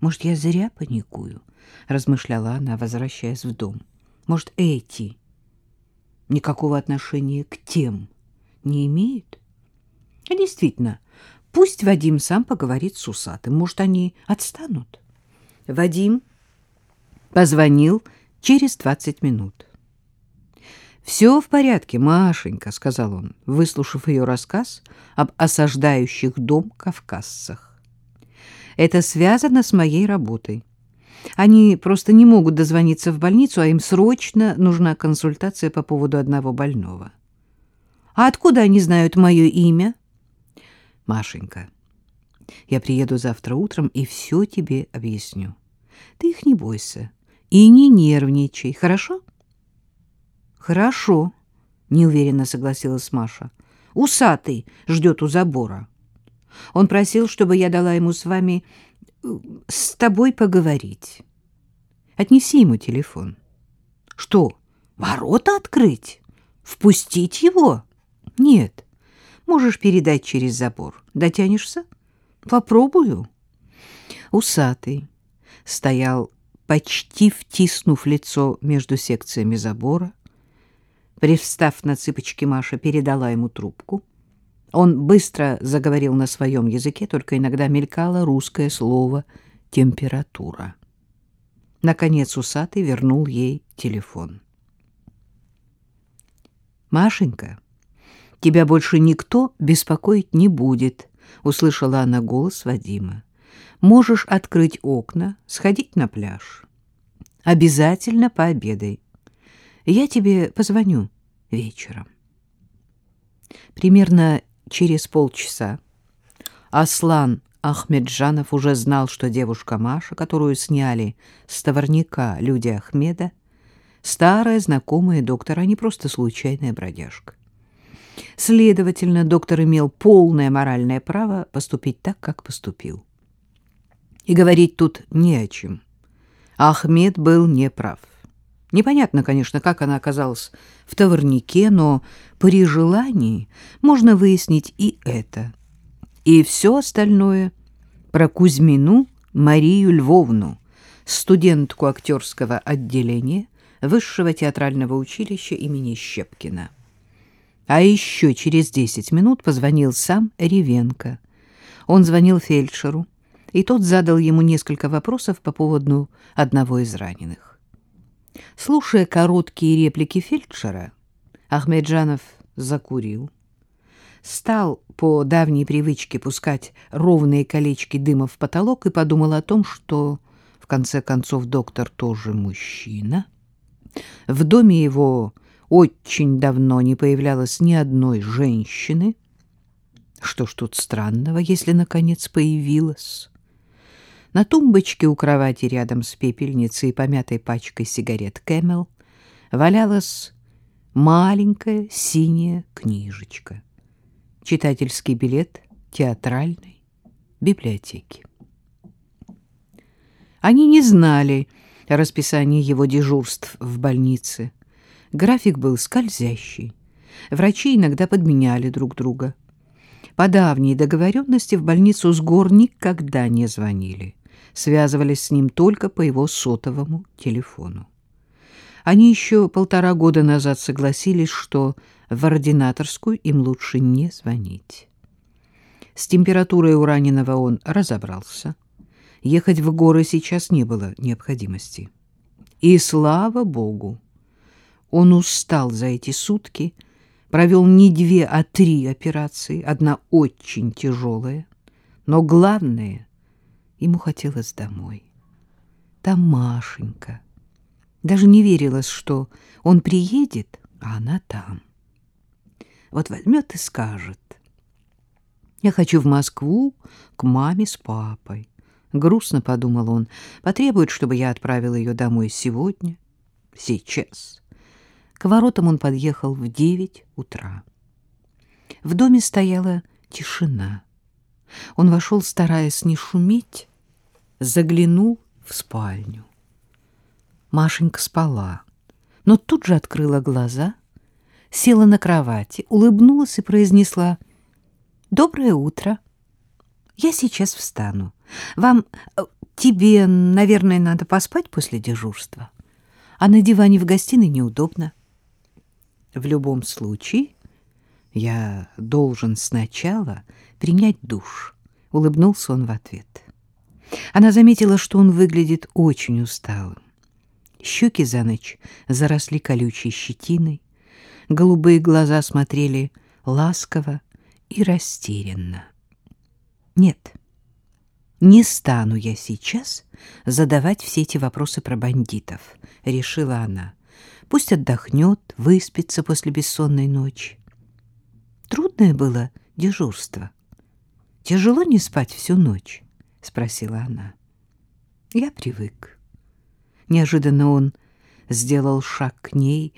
Может, я зря паникую, размышляла она, возвращаясь в дом. Может, эти никакого отношения к тем не имеют? А действительно, пусть Вадим сам поговорит с усатым, может, они отстанут. Вадим позвонил через двадцать минут. «Все в порядке, Машенька», — сказал он, выслушав ее рассказ об осаждающих дом кавказцах. «Это связано с моей работой. Они просто не могут дозвониться в больницу, а им срочно нужна консультация по поводу одного больного». «А откуда они знают мое имя?» «Машенька, я приеду завтра утром и все тебе объясню. Ты их не бойся и не нервничай, хорошо?» Хорошо, неуверенно согласилась Маша. Усатый ждет у забора. Он просил, чтобы я дала ему с вами э, с тобой поговорить. Отнеси ему телефон. Что, ворота открыть? Впустить его? Нет. Можешь передать через забор. Дотянешься? Попробую. Усатый стоял, почти втиснув лицо между секциями забора, Привстав на цыпочки, Маша передала ему трубку. Он быстро заговорил на своем языке, только иногда мелькало русское слово «температура». Наконец усатый вернул ей телефон. «Машенька, тебя больше никто беспокоить не будет», — услышала она голос Вадима. «Можешь открыть окна, сходить на пляж. Обязательно пообедай. Я тебе позвоню вечером. Примерно через полчаса Аслан Ахмеджанов уже знал, что девушка Маша, которую сняли с товарника люди Ахмеда, старая знакомая доктора, а не просто случайная бродяжка. Следовательно, доктор имел полное моральное право поступить так, как поступил. И говорить тут не о чем. Ахмед был неправ. Непонятно, конечно, как она оказалась в товарнике, но при желании можно выяснить и это. И все остальное про Кузьмину Марию Львовну, студентку актерского отделения Высшего театрального училища имени Щепкина. А еще через десять минут позвонил сам Ревенко. Он звонил фельдшеру, и тот задал ему несколько вопросов по поводу одного из раненых. Слушая короткие реплики фельдшера, Ахмеджанов закурил, стал по давней привычке пускать ровные колечки дыма в потолок и подумал о том, что, в конце концов, доктор тоже мужчина. В доме его очень давно не появлялось ни одной женщины. Что ж тут странного, если, наконец, появилась? На тумбочке у кровати рядом с пепельницей и помятой пачкой сигарет Кэмел валялась маленькая синяя книжечка. Читательский билет театральной библиотеки. Они не знали расписание его дежурств в больнице. График был скользящий. Врачи иногда подменяли друг друга. По давней договоренности в больницу с гор никогда не звонили связывались с ним только по его сотовому телефону. Они еще полтора года назад согласились, что в ординаторскую им лучше не звонить. С температурой у раненого он разобрался. Ехать в горы сейчас не было необходимости. И слава богу! Он устал за эти сутки, провел не две, а три операции, одна очень тяжелая. Но главное, Ему хотелось домой. Там Машенька. Даже не верилось, что он приедет, а она там. Вот возьмет и скажет. Я хочу в Москву к маме с папой. Грустно подумал он. Потребует, чтобы я отправил ее домой сегодня, сейчас. К воротам он подъехал в девять утра. В доме стояла тишина. Он вошел, стараясь не шуметь, заглянул в спальню. Машенька спала, но тут же открыла глаза, села на кровати, улыбнулась и произнесла «Доброе утро. Я сейчас встану. Вам э, Тебе, наверное, надо поспать после дежурства, а на диване в гостиной неудобно. В любом случае, я должен сначала принять душ, — улыбнулся он в ответ. Она заметила, что он выглядит очень усталым. Щеки за ночь заросли колючей щетиной, голубые глаза смотрели ласково и растерянно. Нет, не стану я сейчас задавать все эти вопросы про бандитов, решила она. Пусть отдохнет, выспится после бессонной ночи. Трудное было дежурство. Тяжело не спать всю ночь, спросила она. Я привык. Неожиданно он сделал шаг к ней,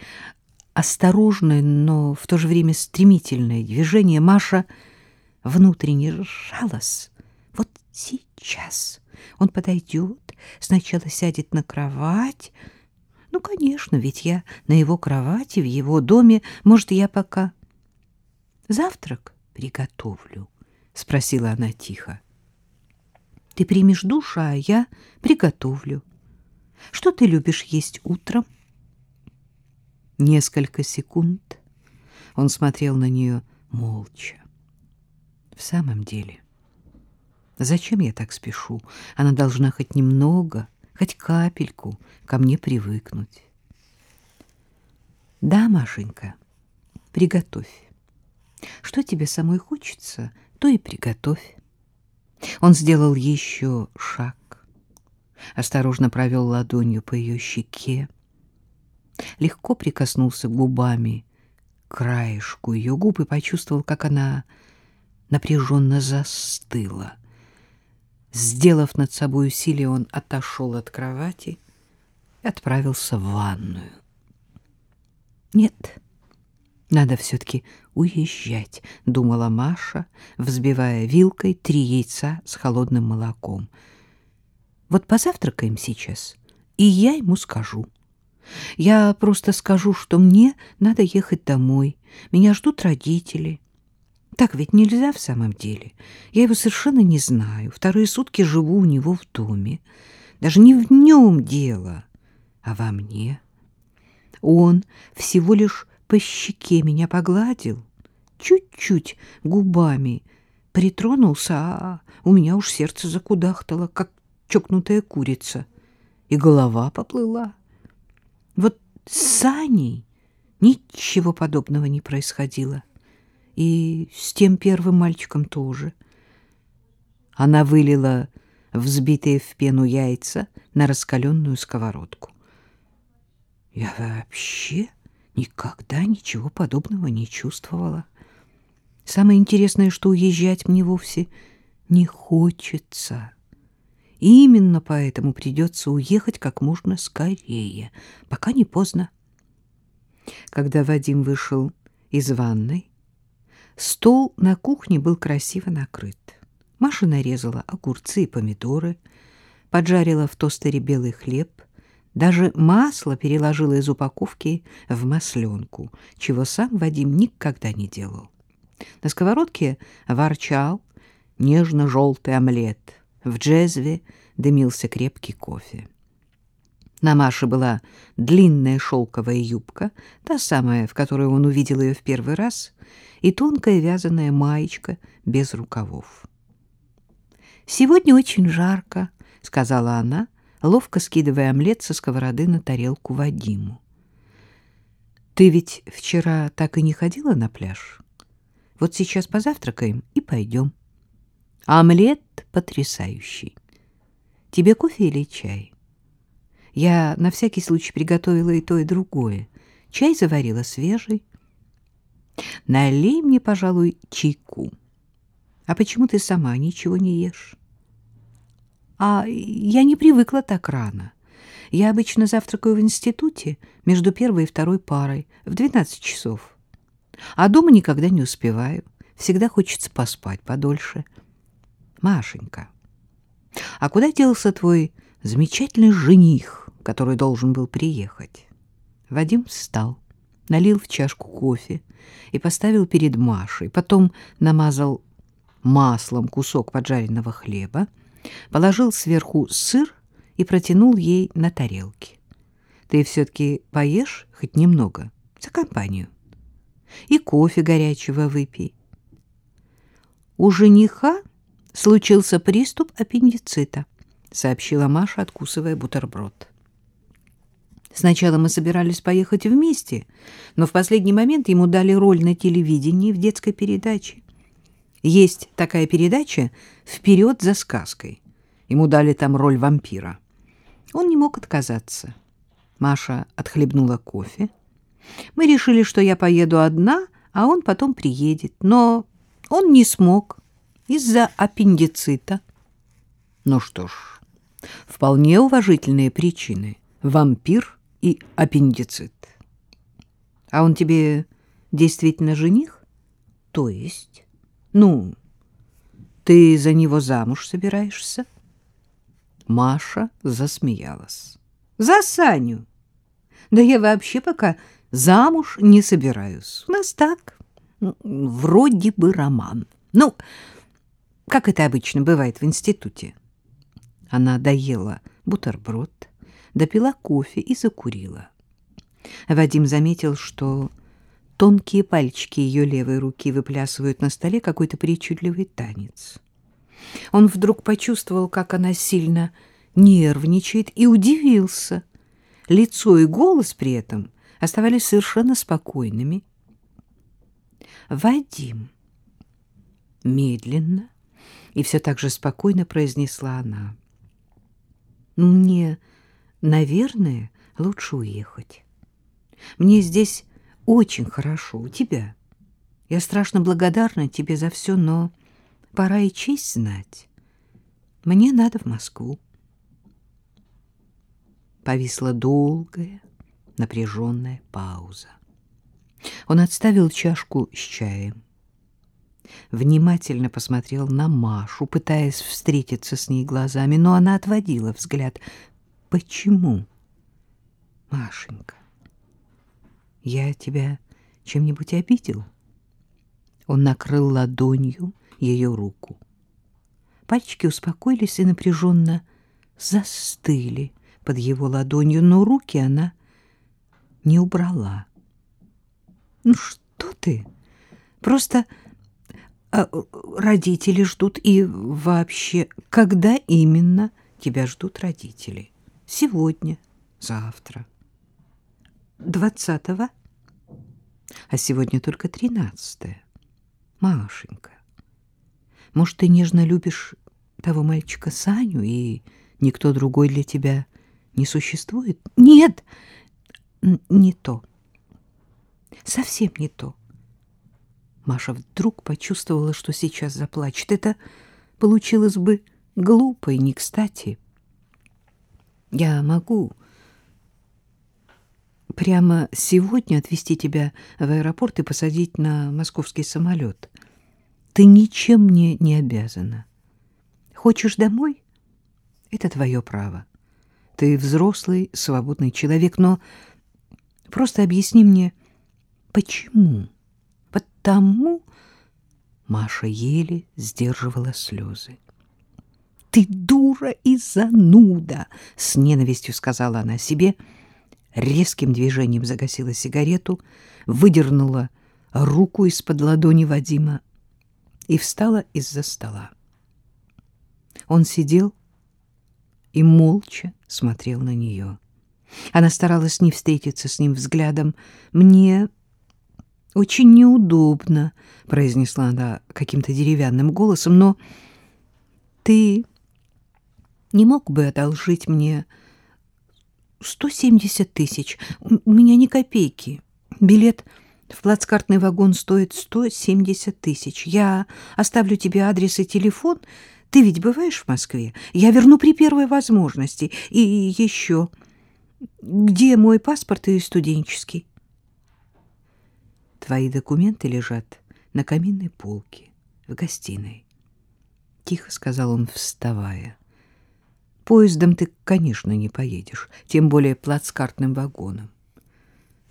осторожное, но в то же время стремительное движение. Маша внутренне сжалась. Вот сейчас он подойдет, сначала сядет на кровать. Ну, конечно, ведь я на его кровати, в его доме. Может, я пока завтрак приготовлю? — спросила она тихо. — Ты примешь душ, а я приготовлю. Что ты любишь есть утром? Несколько секунд он смотрел на нее молча. В самом деле, зачем я так спешу? Она должна хоть немного, хоть капельку ко мне привыкнуть. Да, Машенька, приготовь. Что тебе самой хочется, то и приготовь. Он сделал еще шаг осторожно провел ладонью по ее щеке, легко прикоснулся губами к краешку ее губ и почувствовал, как она напряженно застыла. Сделав над собой усилие, он отошел от кровати и отправился в ванную. Нет, надо все-таки уезжать, думала Маша, взбивая вилкой три яйца с холодным молоком — вот позавтракаем сейчас, и я ему скажу. Я просто скажу, что мне надо ехать домой. Меня ждут родители. Так ведь нельзя в самом деле. Я его совершенно не знаю. Вторые сутки живу у него в доме. Даже не в нем дело, а во мне. Он всего лишь по щеке меня погладил, чуть-чуть губами притронулся, а у меня уж сердце закудахтало, как чокнутая курица, и голова поплыла. Вот с Саней ничего подобного не происходило. И с тем первым мальчиком тоже. Она вылила взбитые в пену яйца на раскаленную сковородку. Я вообще никогда ничего подобного не чувствовала. Самое интересное, что уезжать мне вовсе не хочется. Именно поэтому придется уехать как можно скорее, пока не поздно. Когда Вадим вышел из ванной, стол на кухне был красиво накрыт. Маша нарезала огурцы и помидоры, поджарила в тостере белый хлеб, даже масло переложила из упаковки в масленку, чего сам Вадим никогда не делал. На сковородке ворчал нежно-желтый омлет — в джезве дымился крепкий кофе. На Маше была длинная шелковая юбка, та самая, в которой он увидел ее в первый раз, и тонкая вязаная маечка без рукавов. «Сегодня очень жарко», — сказала она, ловко скидывая омлет со сковороды на тарелку Вадиму. «Ты ведь вчера так и не ходила на пляж? Вот сейчас позавтракаем и пойдем». Омлет потрясающий. Тебе кофе или чай? Я на всякий случай приготовила и то, и другое. Чай заварила свежий. Налей мне, пожалуй, чайку. А почему ты сама ничего не ешь? А я не привыкла так рано. Я обычно завтракаю в институте между первой и второй парой в 12 часов. А дома никогда не успеваю. Всегда хочется поспать подольше. — Машенька, а куда делся твой замечательный жених, который должен был приехать? Вадим встал, налил в чашку кофе и поставил перед Машей, потом намазал маслом кусок поджаренного хлеба, положил сверху сыр и протянул ей на тарелке. Ты все-таки поешь хоть немного за компанию. И кофе горячего выпей. У жениха случился приступ аппендицита, сообщила Маша, откусывая бутерброд. Сначала мы собирались поехать вместе, но в последний момент ему дали роль на телевидении в детской передаче. Есть такая передача «Вперед за сказкой». Ему дали там роль вампира. Он не мог отказаться. Маша отхлебнула кофе. Мы решили, что я поеду одна, а он потом приедет. Но он не смог из-за аппендицита. Ну что ж, вполне уважительные причины. Вампир и аппендицит. А он тебе действительно жених? То есть? Ну, ты за него замуж собираешься? Маша засмеялась. За Саню. Да я вообще пока замуж не собираюсь. У нас так, вроде бы роман. Ну, как это обычно бывает в институте. Она доела бутерброд, допила кофе и закурила. Вадим заметил, что тонкие пальчики ее левой руки выплясывают на столе какой-то причудливый танец. Он вдруг почувствовал, как она сильно нервничает, и удивился. Лицо и голос при этом оставались совершенно спокойными. «Вадим!» Медленно и все так же спокойно произнесла она. «Мне, наверное, лучше уехать. Мне здесь очень хорошо у тебя. Я страшно благодарна тебе за все, но пора и честь знать. Мне надо в Москву. Повисла долгая, напряженная пауза. Он отставил чашку с чаем. Внимательно посмотрел на Машу, пытаясь встретиться с ней глазами, но она отводила взгляд. «Почему, Машенька? Я тебя чем-нибудь обидел?» Он накрыл ладонью ее руку. Пальчики успокоились и напряженно застыли под его ладонью, но руки она не убрала. «Ну что ты? Просто а, родители ждут, и вообще, когда именно тебя ждут родители? Сегодня, завтра, двадцатого, а сегодня только тринадцатое. Машенька, может, ты нежно любишь того мальчика Саню, и никто другой для тебя не существует? Нет, не то. Совсем не то. Маша вдруг почувствовала, что сейчас заплачет. Это получилось бы глупо и не кстати. Я могу прямо сегодня отвезти тебя в аэропорт и посадить на московский самолет. Ты ничем мне не обязана. Хочешь домой? Это твое право. Ты взрослый, свободный человек, но просто объясни мне, почему? Потому Маша еле сдерживала слезы. Ты дура и зануда, с ненавистью сказала она себе, резким движением загасила сигарету, выдернула руку из-под ладони Вадима и встала из-за стола. Он сидел и молча смотрел на нее. Она старалась не встретиться с ним взглядом. «Мне очень неудобно», — произнесла она каким-то деревянным голосом, «но ты не мог бы одолжить мне сто семьдесят тысяч? У меня ни копейки. Билет в плацкартный вагон стоит сто семьдесят тысяч. Я оставлю тебе адрес и телефон, — ты ведь бываешь в Москве? Я верну при первой возможности. И еще, где мой паспорт и студенческий? Твои документы лежат на каминной полке в гостиной. Тихо сказал он, вставая. Поездом ты, конечно, не поедешь, тем более плацкартным вагоном.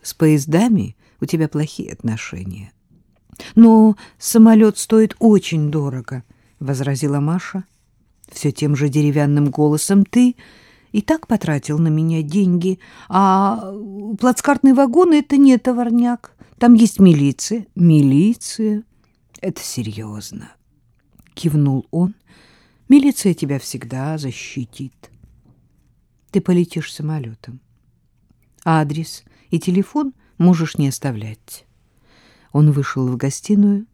С поездами у тебя плохие отношения. Но самолет стоит очень дорого —— возразила Маша. все тем же деревянным голосом, ты и так потратил на меня деньги, а плацкартный вагон — это не товарняк. Там есть милиция. Милиция? Это серьезно. Кивнул он. Милиция тебя всегда защитит. Ты полетишь самолетом. Адрес и телефон можешь не оставлять. Он вышел в гостиную,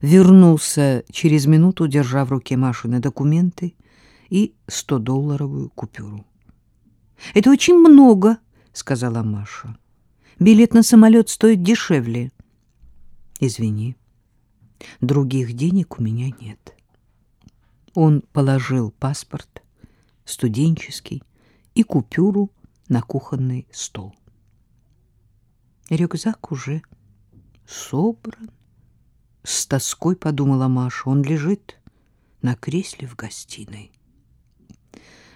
вернулся через минуту, держа в руке Машины документы и 100-долларовую купюру. «Это очень много», — сказала Маша. «Билет на самолет стоит дешевле». «Извини, других денег у меня нет». Он положил паспорт, студенческий, и купюру на кухонный стол. Рюкзак уже собран. С тоской подумала Маша. Он лежит на кресле в гостиной.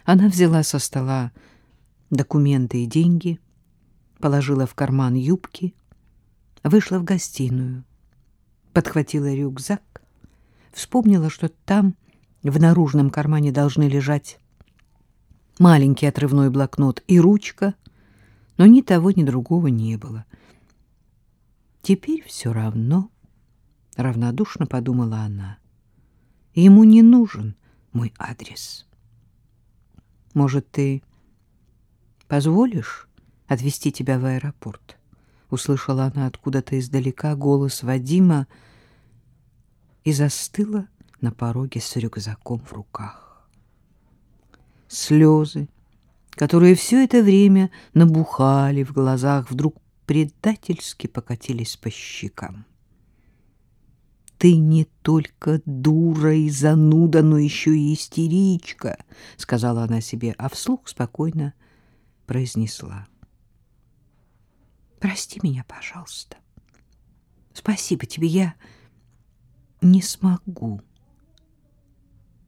Она взяла со стола документы и деньги, положила в карман юбки, вышла в гостиную, подхватила рюкзак, вспомнила, что там в наружном кармане должны лежать маленький отрывной блокнот и ручка, но ни того, ни другого не было. Теперь все равно, равнодушно подумала она. Ему не нужен мой адрес. Может, ты позволишь отвезти тебя в аэропорт? Услышала она откуда-то издалека голос Вадима и застыла на пороге с рюкзаком в руках. Слезы, которые все это время набухали в глазах, вдруг предательски покатились по щекам. «Ты не только дура и зануда, но еще и истеричка», — сказала она себе, а вслух спокойно произнесла. «Прости меня, пожалуйста. Спасибо тебе, я не смогу».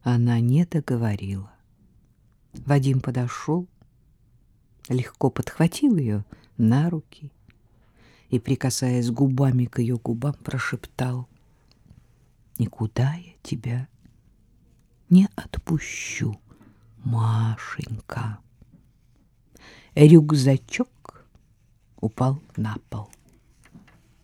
Она не договорила. Вадим подошел, легко подхватил ее на руки и, прикасаясь губами к ее губам, прошептал «Никуда я тебя не отпущу, Машенька». Рюкзачок упал на пол.